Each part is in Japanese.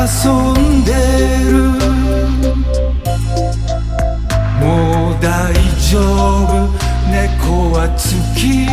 遊んでる。もう大丈夫。猫は月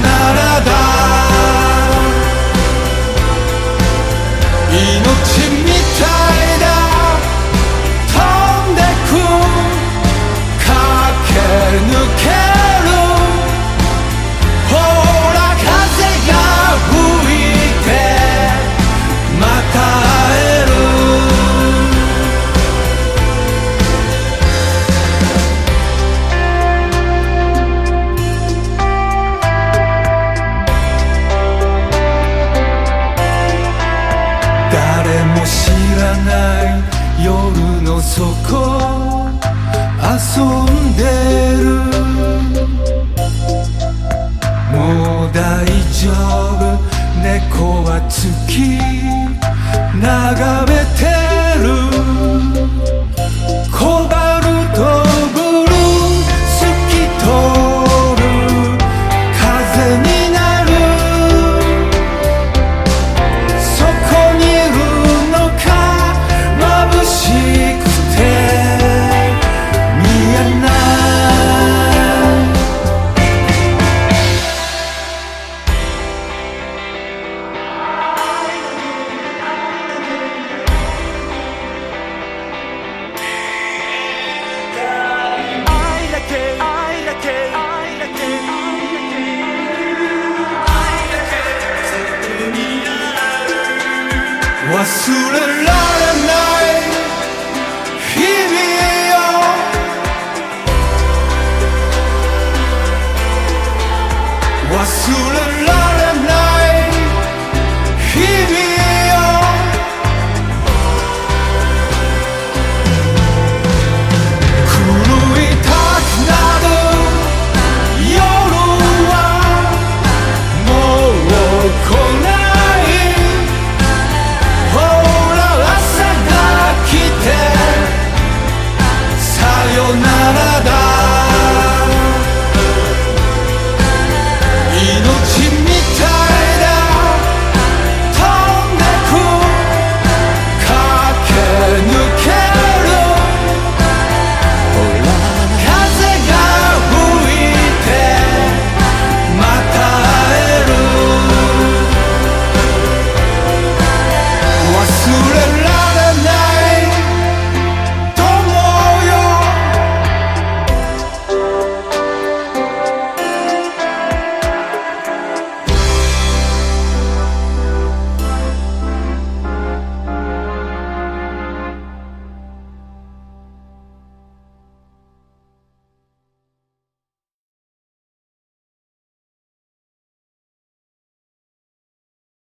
ならだない夜の底遊んでる。もう大丈夫。猫は月長 moi sous le lac.